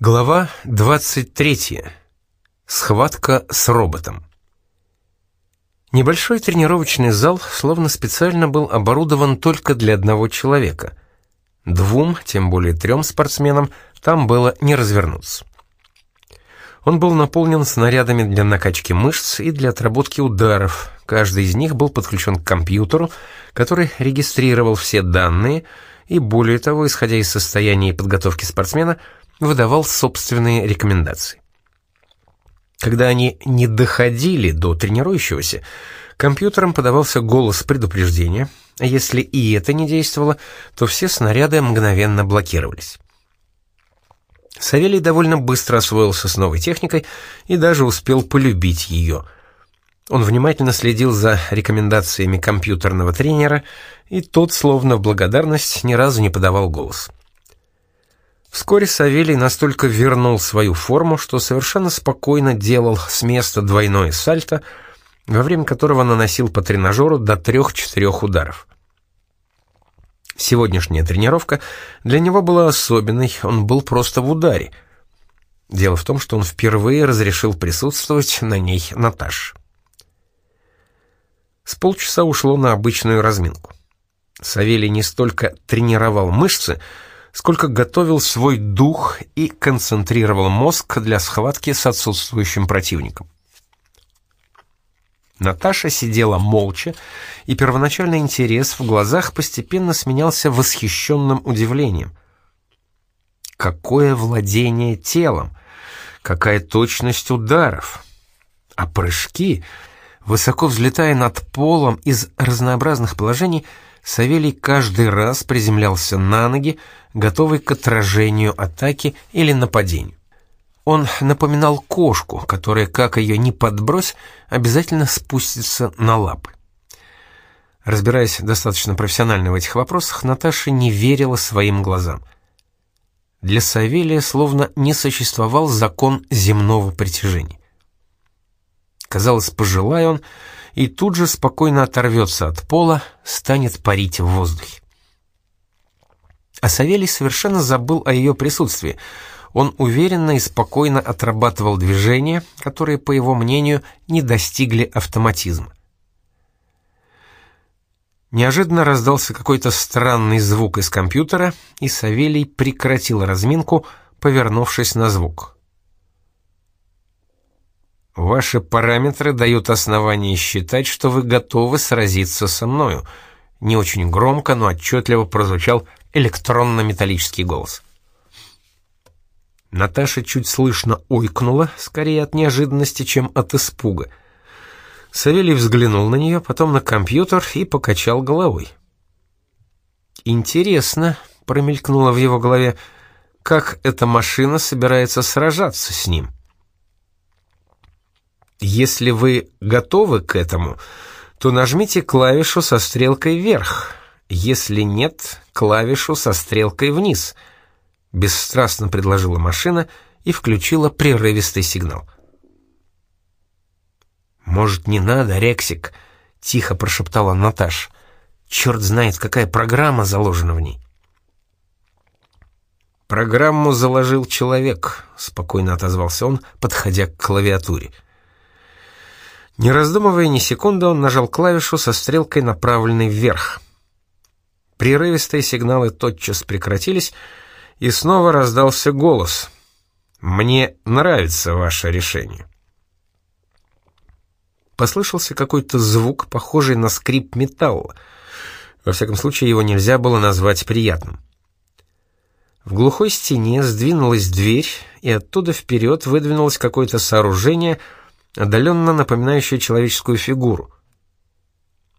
Глава 23. Схватка с роботом. Небольшой тренировочный зал словно специально был оборудован только для одного человека. Двум, тем более трем спортсменам, там было не развернуться. Он был наполнен снарядами для накачки мышц и для отработки ударов. Каждый из них был подключен к компьютеру, который регистрировал все данные и, более того, исходя из состояния и подготовки спортсмена, выдавал собственные рекомендации. Когда они не доходили до тренирующегося, компьютером подавался голос предупреждения, а если и это не действовало, то все снаряды мгновенно блокировались. Савелий довольно быстро освоился с новой техникой и даже успел полюбить ее. Он внимательно следил за рекомендациями компьютерного тренера, и тот, словно в благодарность, ни разу не подавал голос. Вскоре Савелий настолько вернул свою форму, что совершенно спокойно делал с места двойное сальто, во время которого наносил по тренажеру до трех-четырех ударов. Сегодняшняя тренировка для него была особенной, он был просто в ударе. Дело в том, что он впервые разрешил присутствовать на ней Наташ. С полчаса ушло на обычную разминку. Савелий не столько тренировал мышцы, сколько готовил свой дух и концентрировал мозг для схватки с отсутствующим противником. Наташа сидела молча, и первоначальный интерес в глазах постепенно сменялся восхищенным удивлением. Какое владение телом! Какая точность ударов! А прыжки, высоко взлетая над полом из разнообразных положений, Савелий каждый раз приземлялся на ноги, готовый к отражению атаки или нападению. Он напоминал кошку, которая, как ее ни подбрось, обязательно спустится на лапы. Разбираясь достаточно профессионально в этих вопросах, Наташа не верила своим глазам. Для Савелия словно не существовал закон земного притяжения. Казалось, пожелай он, и тут же спокойно оторвется от пола, станет парить в воздухе. А Савелий совершенно забыл о ее присутствии. Он уверенно и спокойно отрабатывал движения, которые, по его мнению, не достигли автоматизма. Неожиданно раздался какой-то странный звук из компьютера, и Савелий прекратил разминку, повернувшись на звук. «Ваши параметры дают основание считать, что вы готовы сразиться со мною», не очень громко, но отчетливо прозвучал электронно-металлический голос. Наташа чуть слышно ойкнула, скорее от неожиданности, чем от испуга. Савелий взглянул на нее, потом на компьютер и покачал головой. «Интересно», — промелькнуло в его голове, — «как эта машина собирается сражаться с ним?» «Если вы готовы к этому, то нажмите клавишу со стрелкой вверх, если нет, клавишу со стрелкой вниз. Бесстрастно предложила машина и включила прерывистый сигнал. «Может, не надо, Рексик?» — тихо прошептала Наташ. «Черт знает, какая программа заложена в ней». «Программу заложил человек», — спокойно отозвался он, подходя к клавиатуре. Не раздумывая ни секунды, он нажал клавишу со стрелкой, направленной вверх. Прерывистые сигналы тотчас прекратились, и снова раздался голос. «Мне нравится ваше решение». Послышался какой-то звук, похожий на скрип металла. Во всяком случае, его нельзя было назвать приятным. В глухой стене сдвинулась дверь, и оттуда вперед выдвинулось какое-то сооружение, отдаленно напоминающее человеческую фигуру.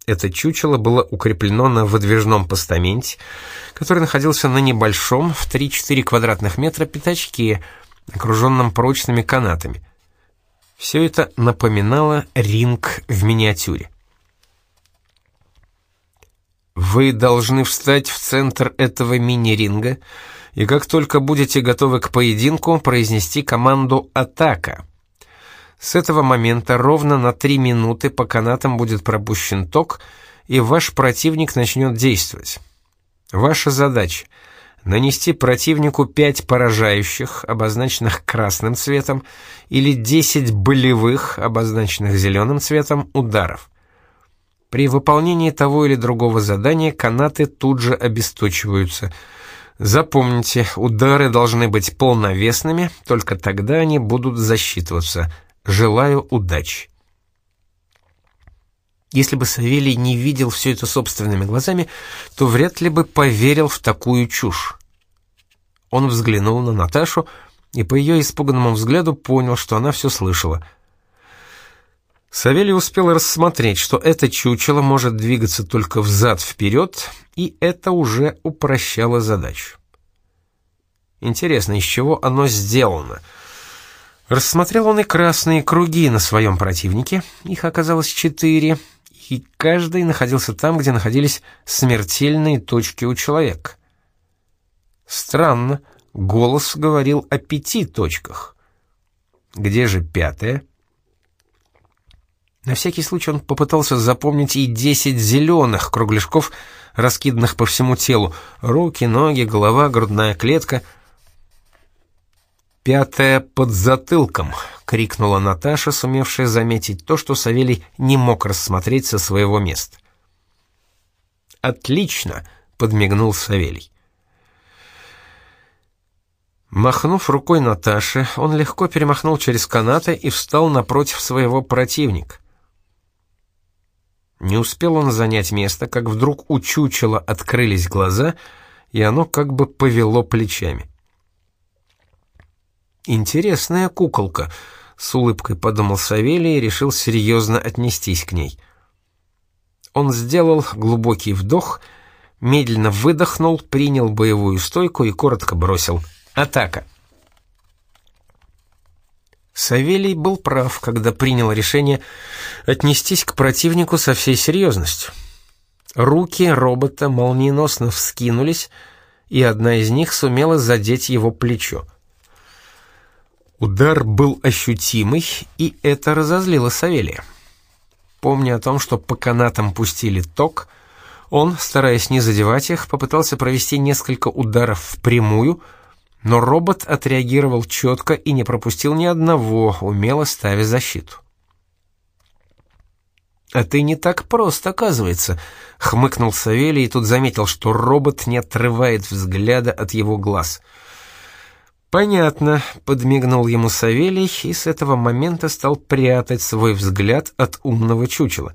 Это чучело было укреплено на выдвижном постаменте, который находился на небольшом, в 3-4 квадратных метра пятачке, окруженном прочными канатами. Все это напоминало ринг в миниатюре. Вы должны встать в центр этого мини-ринга, и как только будете готовы к поединку, произнести команду «Атака». С этого момента ровно на 3 минуты по канатам будет пропущен ток, и ваш противник начнет действовать. Ваша задача нанести противнику 5 поражающих, обозначенных красным цветом, или 10 болевых, обозначенных зеленым цветом, ударов. При выполнении того или другого задания канаты тут же обесточиваются. Запомните, удары должны быть полновесными, только тогда они будут засчитываться. Желаю удачи. Если бы Савелий не видел все это собственными глазами, то вряд ли бы поверил в такую чушь. Он взглянул на Наташу и по ее испуганному взгляду понял, что она все слышала. Савелий успел рассмотреть, что это чучело может двигаться только взад-вперед, и это уже упрощало задачу. Интересно, из чего оно сделано? Рассмотрел он и красные круги на своем противнике, их оказалось четыре, и каждый находился там, где находились смертельные точки у человека. Странно, голос говорил о пяти точках. Где же пятая? На всякий случай он попытался запомнить и десять зеленых кругляшков, раскиданных по всему телу. Руки, ноги, голова, грудная клетка. «Пятая под затылком!» — крикнула Наташа, сумевшая заметить то, что Савелий не мог рассмотреть со своего места. «Отлично!» — подмигнул Савелий. Махнув рукой Наташи, он легко перемахнул через канаты и встал напротив своего противника. Не успел он занять место, как вдруг у чучела открылись глаза, и оно как бы повело плечами. «Интересная куколка», — с улыбкой подумал Савелий и решил серьезно отнестись к ней. Он сделал глубокий вдох, медленно выдохнул, принял боевую стойку и коротко бросил — Атака. Савелий был прав, когда принял решение отнестись к противнику со всей серьезностью. Руки робота молниеносно вскинулись, и одна из них сумела задеть его плечо. Удар был ощутимый, и это разозлило Савелия. Помня о том, что по канатам пустили ток, он, стараясь не задевать их, попытался провести несколько ударов впрямую — но робот отреагировал четко и не пропустил ни одного, умело ставя защиту. «А ты не так прост, оказывается», — хмыкнул Савелий и тут заметил, что робот не отрывает взгляда от его глаз. «Понятно», — подмигнул ему Савелий и с этого момента стал прятать свой взгляд от умного чучела.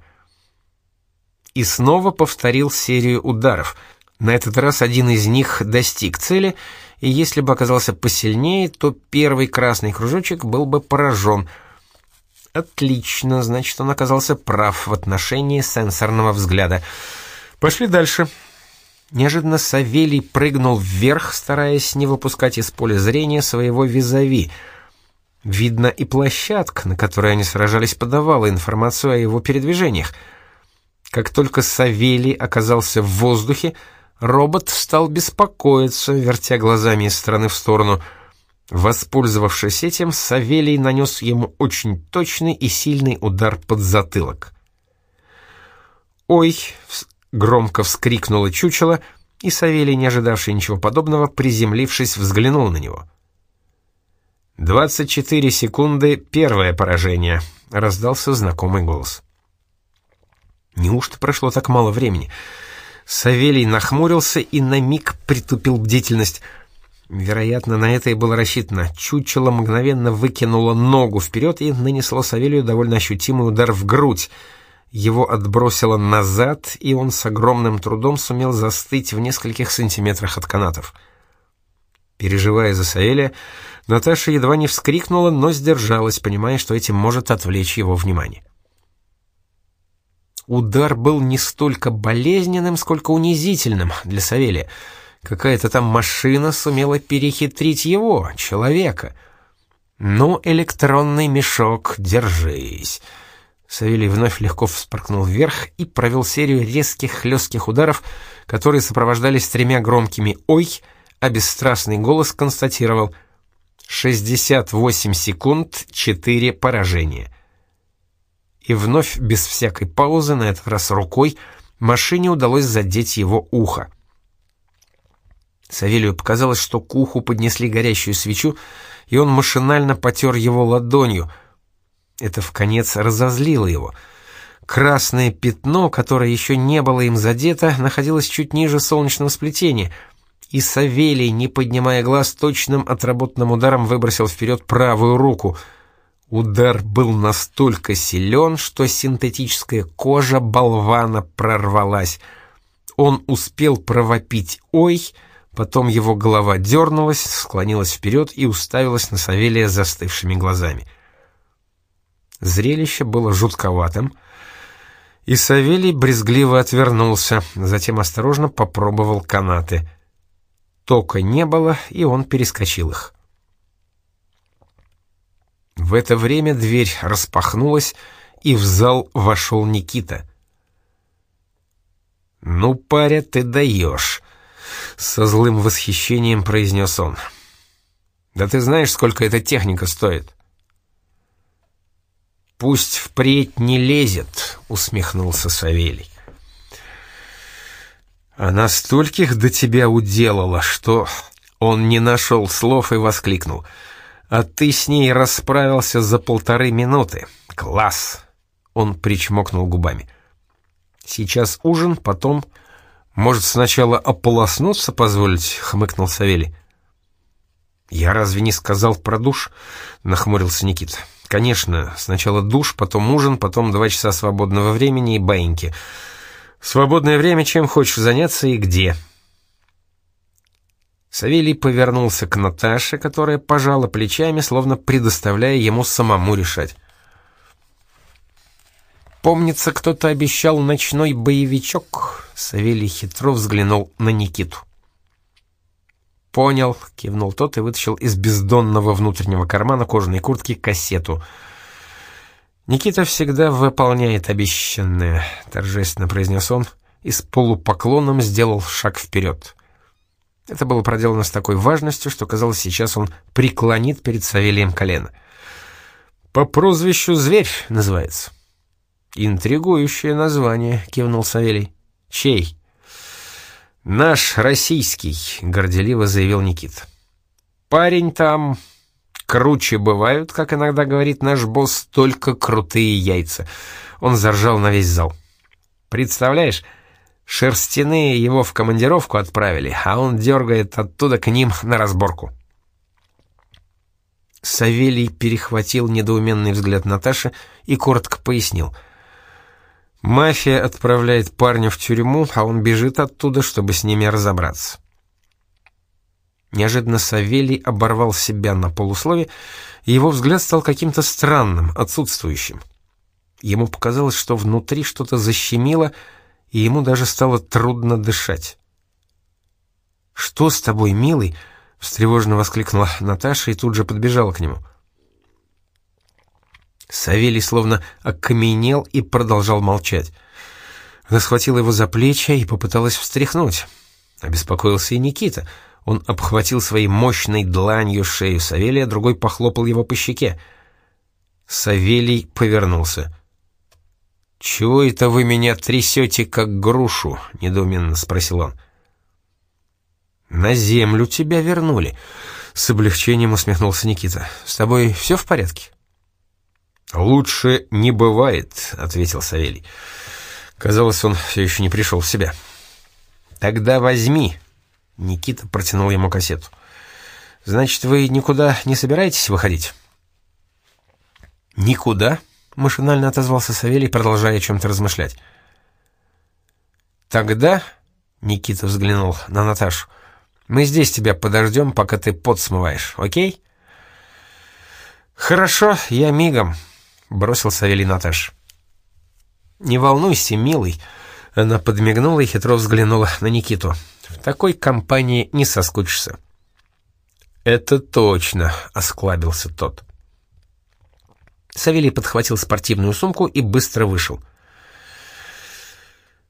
И снова повторил серию ударов. На этот раз один из них достиг цели — и если бы оказался посильнее, то первый красный кружочек был бы поражен. Отлично, значит, он оказался прав в отношении сенсорного взгляда. Пошли дальше. Неожиданно Савелий прыгнул вверх, стараясь не выпускать из поля зрения своего визави. Видно, и площадка, на которой они сражались, подавала информацию о его передвижениях. Как только Савелий оказался в воздухе, робот стал беспокоиться, вертя глазами из стороны в сторону. Воспользовавшись этим, Савелий нанес ему очень точный и сильный удар под затылок. «Ой!» — громко вскрикнуло чучело, и Савелий, не ожидавший ничего подобного, приземлившись, взглянул на него. «24 секунды, первое поражение», — раздался знакомый голос. «Неужто прошло так мало времени?» Савелий нахмурился и на миг притупил бдительность. Вероятно, на это и было рассчитано. Чучело мгновенно выкинуло ногу вперед и нанесло Савелию довольно ощутимый удар в грудь. Его отбросило назад, и он с огромным трудом сумел застыть в нескольких сантиметрах от канатов. Переживая за Савелия, Наташа едва не вскрикнула, но сдержалась, понимая, что этим может отвлечь его внимание. Удар был не столько болезненным, сколько унизительным для Савелия. Какая-то там машина сумела перехитрить его, человека. «Ну, электронный мешок, держись!» Савелий вновь легко вспоркнул вверх и провел серию резких хлестких ударов, которые сопровождались тремя громкими «Ой!», а бесстрастный голос констатировал «68 секунд, 4 поражения» и вновь без всякой паузы, на этот раз рукой, машине удалось задеть его ухо. Савелию показалось, что к уху поднесли горящую свечу, и он машинально потер его ладонью. Это в конец разозлило его. Красное пятно, которое еще не было им задето, находилось чуть ниже солнечного сплетения, и Савелий, не поднимая глаз, точным отработанным ударом выбросил вперед правую руку. Удар был настолько силен, что синтетическая кожа болвана прорвалась. Он успел провопить «Ой!», Потом его голова дернулась, склонилась вперед и уставилась на Савелия застывшими глазами. Зрелище было жутковатым, и Савелий брезгливо отвернулся, затем осторожно попробовал канаты. Тока не было, и он перескочил их. В это время дверь распахнулась, и в зал вошел Никита. «Ну, паря, ты даешь!» Со злым восхищением произнес он. «Да ты знаешь, сколько эта техника стоит?» «Пусть впредь не лезет», — усмехнулся Савелий. «Она стольких до тебя уделала, что...» Он не нашел слов и воскликнул. «А ты с ней расправился за полторы минуты. Класс!» Он причмокнул губами. «Сейчас ужин, потом «Может, сначала ополоснуться позволить?» — хмыкнул Савелий. «Я разве не сказал про душ?» — нахмурился Никита. «Конечно, сначала душ, потом ужин, потом два часа свободного времени и баиньки. Свободное время чем хочешь заняться и где?» Савелий повернулся к Наташе, которая пожала плечами, словно предоставляя ему самому решать. Помнится, кто-то обещал ночной боевичок. Савелий хитро взглянул на Никиту. «Понял», — кивнул тот и вытащил из бездонного внутреннего кармана кожаной куртки кассету. «Никита всегда выполняет обещанное», — торжественно произнес он и с полупоклоном сделал шаг вперед. Это было проделано с такой важностью, что, казалось, сейчас он преклонит перед Савелием колено. «По прозвищу «Зверь» называется». «Интригующее название», — кивнул Савелий. «Чей?» «Наш российский», — горделиво заявил Никит. «Парень там круче бывают, как иногда говорит наш босс, только крутые яйца». Он заржал на весь зал. «Представляешь, шерстяные его в командировку отправили, а он дергает оттуда к ним на разборку». Савелий перехватил недоуменный взгляд Наташи и коротко пояснил — Мафия отправляет парня в тюрьму, а он бежит оттуда, чтобы с ними разобраться. Неожиданно Савелий оборвал себя на полуслове, и его взгляд стал каким-то странным, отсутствующим. Ему показалось, что внутри что-то защемило, и ему даже стало трудно дышать. «Что с тобой, милый?» — встревоженно воскликнула Наташа и тут же подбежала к нему. Савелий словно окаменел и продолжал молчать. Она схватила его за плечи и попыталась встряхнуть. Обеспокоился и Никита. Он обхватил своей мощной дланью шею Савелия, другой похлопал его по щеке. Савелий повернулся. «Чего это вы меня трясете, как грушу?» — недоуменно спросил он. «На землю тебя вернули», — с облегчением усмехнулся Никита. «С тобой все в порядке?» «Лучше не бывает», — ответил Савелий. Казалось, он все еще не пришел в себя. «Тогда возьми», — Никита протянул ему кассету. «Значит, вы никуда не собираетесь выходить?» «Никуда?» — машинально отозвался Савелий, продолжая о чем-то размышлять. «Тогда», — Никита взглянул на Наташу, — «мы здесь тебя подождем, пока ты пот смываешь, окей?» «Хорошо, я мигом», — бросил Савелий Наташ. «Не волнуйся, милый», — она подмигнула и хитро взглянула на Никиту. «В такой компании не соскучишься». «Это точно», — осклабился тот. Савелий подхватил спортивную сумку и быстро вышел.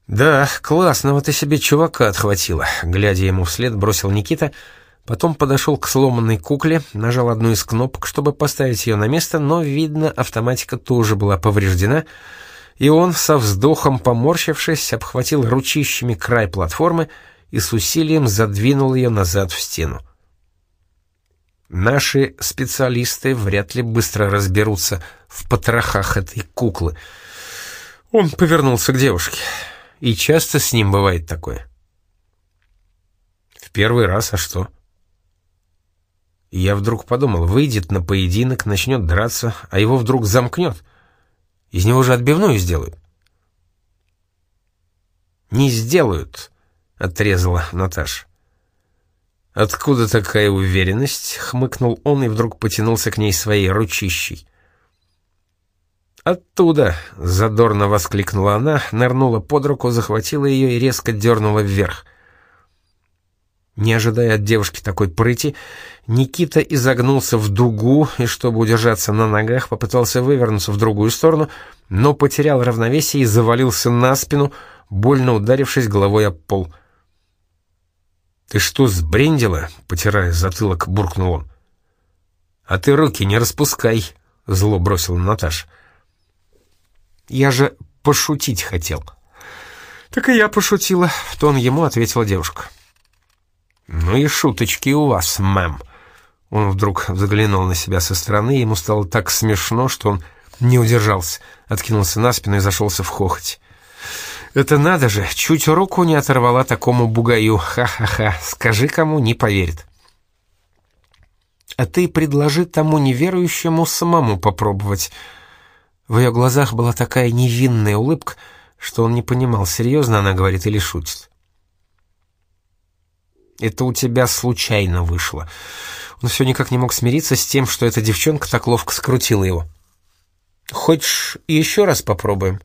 «Да, классного ты себе чувака отхватила», — глядя ему вслед, бросил Никита — Потом подошел к сломанной кукле, нажал одну из кнопок, чтобы поставить ее на место, но, видно, автоматика тоже была повреждена, и он, со вздохом поморщившись, обхватил ручищами край платформы и с усилием задвинул ее назад в стену. Наши специалисты вряд ли быстро разберутся в потрохах этой куклы. Он повернулся к девушке. И часто с ним бывает такое. В первый раз, а что? Я вдруг подумал, выйдет на поединок, начнет драться, а его вдруг замкнет. Из него же отбивную сделают. «Не сделают», — отрезала Наташа. «Откуда такая уверенность?» — хмыкнул он и вдруг потянулся к ней своей ручищей. «Оттуда!» — задорно воскликнула она, нырнула под руку, захватила ее и резко дернула вверх. Не ожидая от девушки такой прыти, Никита изогнулся в дугу и, чтобы удержаться на ногах, попытался вывернуться в другую сторону, но потерял равновесие и завалился на спину, больно ударившись головой об пол. «Ты что, сбрендила?» — потирая затылок, буркнул он. «А ты руки не распускай», — зло бросила Наташа. «Я же пошутить хотел». «Так и я пошутила», — в тон ему ответила девушка. «Ну и шуточки у вас, мэм». Он вдруг взглянул на себя со стороны, и ему стало так смешно, что он не удержался, откинулся на спину и зашелся в хохоть. «Это надо же, чуть руку не оторвала такому бугаю, ха-ха-ха, скажи кому, не поверит». «А ты предложи тому неверующему самому попробовать». В ее глазах была такая невинная улыбка, что он не понимал, серьезно она говорит или шутит. Это у тебя случайно вышло. Он все никак не мог смириться с тем, что эта девчонка так ловко скрутила его. Хочешь, еще раз попробуем?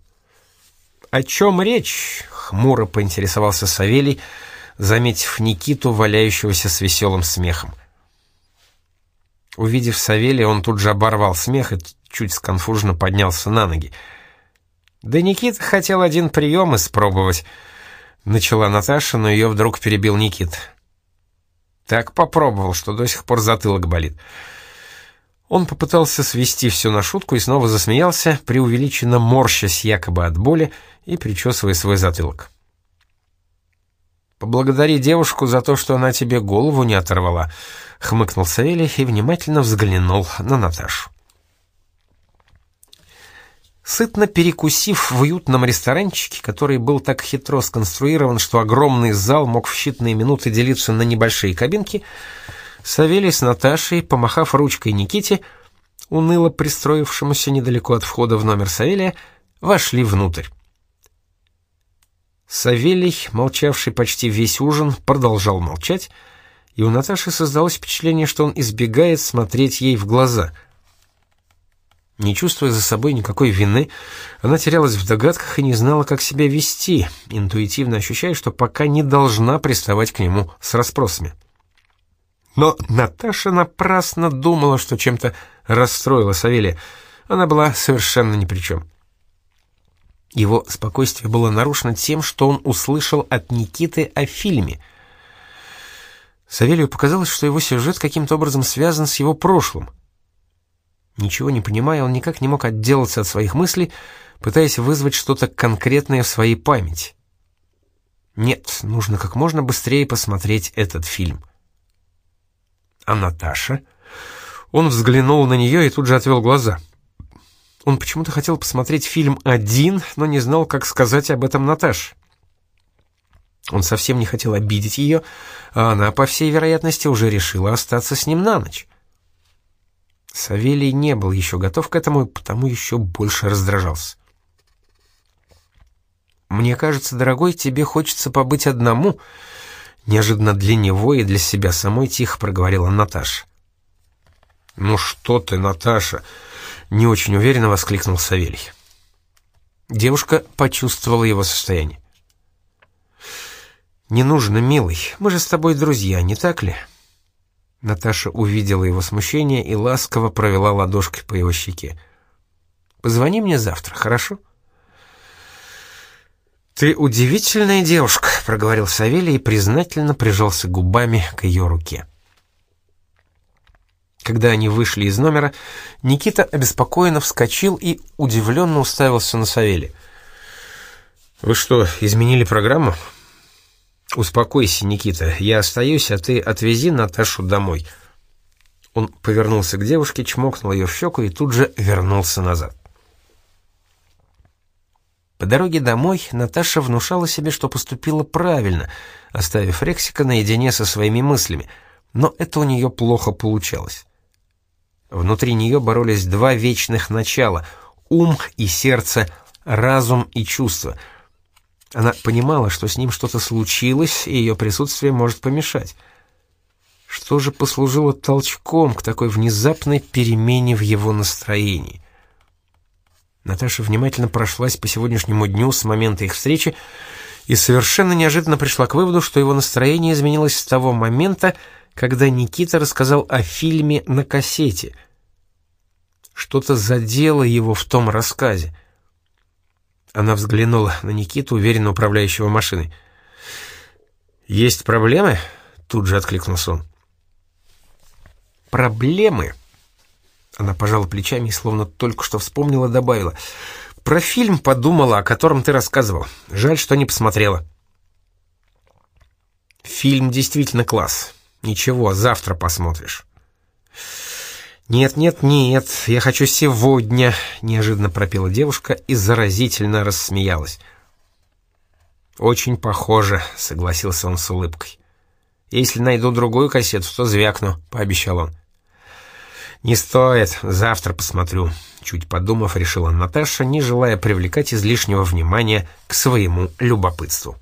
О чем речь? Хмуро поинтересовался Савелий, заметив Никиту, валяющегося с веселым смехом. Увидев Савелия, он тут же оборвал смех и чуть сконфуженно поднялся на ноги. Да Никита хотел один прием испробовать. Начала Наташа, но ее вдруг перебил Никит. Так попробовал, что до сих пор затылок болит. Он попытался свести все на шутку и снова засмеялся, преувеличенно морщась якобы от боли и причесывая свой затылок. «Поблагодари девушку за то, что она тебе голову не оторвала», — хмыкнул Савелий и внимательно взглянул на Наташу. Сытно перекусив в уютном ресторанчике, который был так хитро сконструирован, что огромный зал мог в считанные минуты делиться на небольшие кабинки, Савелий с Наташей, помахав ручкой Никите, уныло пристроившемуся недалеко от входа в номер Савелия, вошли внутрь. Савелий, молчавший почти весь ужин, продолжал молчать, и у Наташи создалось впечатление, что он избегает смотреть ей в глаза — не чувствуя за собой никакой вины, она терялась в догадках и не знала, как себя вести, интуитивно ощущая, что пока не должна приставать к нему с расспросами. Но Наташа напрасно думала, что чем-то расстроила Савелия. Она была совершенно ни при чем. Его спокойствие было нарушено тем, что он услышал от Никиты о фильме. Савелию показалось, что его сюжет каким-то образом связан с его прошлым — Ничего не понимая, он никак не мог отделаться от своих мыслей, пытаясь вызвать что-то конкретное в своей памяти. Нет, нужно как можно быстрее посмотреть этот фильм. А Наташа? Он взглянул на нее и тут же отвел глаза. Он почему-то хотел посмотреть фильм один, но не знал, как сказать об этом Наташе. Он совсем не хотел обидеть ее, а она, по всей вероятности, уже решила остаться с ним на ночь. Савелий не был еще готов к этому, и потому еще больше раздражался. «Мне кажется, дорогой, тебе хочется побыть одному», — неожиданно для него и для себя самой тихо проговорила Наташа. «Ну что ты, Наташа!» — не очень уверенно воскликнул Савелий. Девушка почувствовала его состояние. «Не нужно, милый, мы же с тобой друзья, не так ли?» Наташа увидела его смущение и ласково провела ладошкой по его щеке. «Позвони мне завтра, хорошо?» «Ты удивительная девушка», — проговорил Савелий и признательно прижался губами к ее руке. Когда они вышли из номера, Никита обеспокоенно вскочил и удивленно уставился на Савелия. «Вы что, изменили программу?» «Успокойся, Никита, я остаюсь, а ты отвези Наташу домой». Он повернулся к девушке, чмокнул ее в щеку и тут же вернулся назад. По дороге домой Наташа внушала себе, что поступила правильно, оставив Рексика наедине со своими мыслями, но это у нее плохо получалось. Внутри нее боролись два вечных начала — ум и сердце, разум и чувства — она понимала, что с ним что-то случилось, и ее присутствие может помешать. Что же послужило толчком к такой внезапной перемене в его настроении? Наташа внимательно прошлась по сегодняшнему дню с момента их встречи и совершенно неожиданно пришла к выводу, что его настроение изменилось с того момента, когда Никита рассказал о фильме на кассете. Что-то задело его в том рассказе. Она взглянула на Никиту, уверенно управляющего машиной. «Есть проблемы?» — тут же откликнулся он. «Проблемы?» Она пожала плечами и словно только что вспомнила, добавила. «Про фильм подумала, о котором ты рассказывал. Жаль, что не посмотрела». «Фильм действительно класс. Ничего, завтра посмотришь». «Нет, нет, нет, я хочу сегодня», — неожиданно пропела девушка и заразительно рассмеялась. «Очень похоже», — согласился он с улыбкой. «Если найду другую кассету, то звякну», — пообещал он. «Не стоит, завтра посмотрю», — чуть подумав, решила Наташа, не желая привлекать излишнего внимания к своему любопытству.